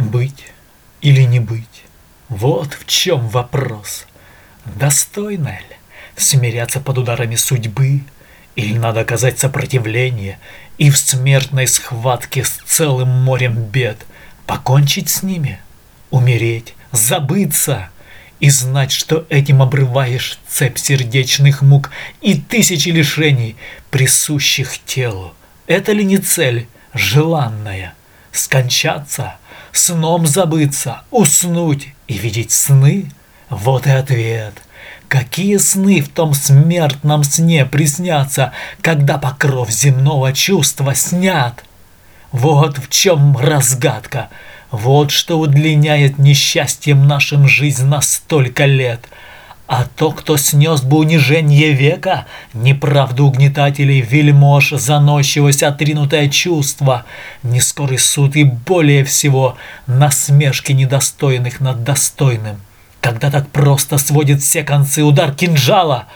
Быть или не быть? Вот в чем вопрос. Достойно ли смиряться под ударами судьбы? Или надо оказать сопротивление и в смертной схватке с целым морем бед покончить с ними? Умереть, забыться и знать, что этим обрываешь цепь сердечных мук и тысячи лишений, присущих телу. Это ли не цель желанная? Скончаться – сном забыться, уснуть и видеть сны? Вот и ответ. Какие сны в том смертном сне приснятся, когда покров земного чувства снят? Вот в чем разгадка, вот что удлиняет несчастьем нашим жизнь на столько лет – а то, кто снес бы унижение века, неправду угнетателей, вельмож, заносчивость, отринутое чувство, нескорый суд и более всего насмешки недостойных над достойным. Когда так просто сводит все концы удар кинжала,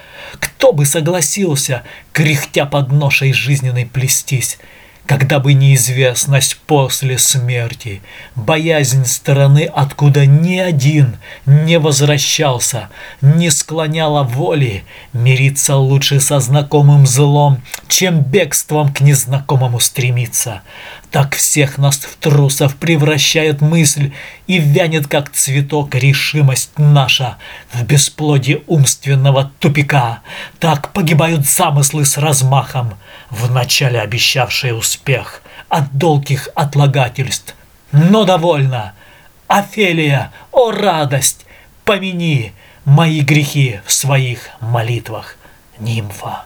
кто бы согласился, кряхтя под ношей жизненной плестись, когда бы неизвестность после смерти, боязнь стороны, откуда ни один не возвращался, не склоняла воли, мириться лучше со знакомым злом, чем бегством к незнакомому стремиться. Так всех нас в трусов превращает мысль и вянет, как цветок, решимость наша в бесплодие умственного тупика. Так погибают замыслы с размахом, вначале обещавшие успех от долгих отлагательств. Но довольно! Офелия, о радость! Помяни мои грехи в своих молитвах, нимфа.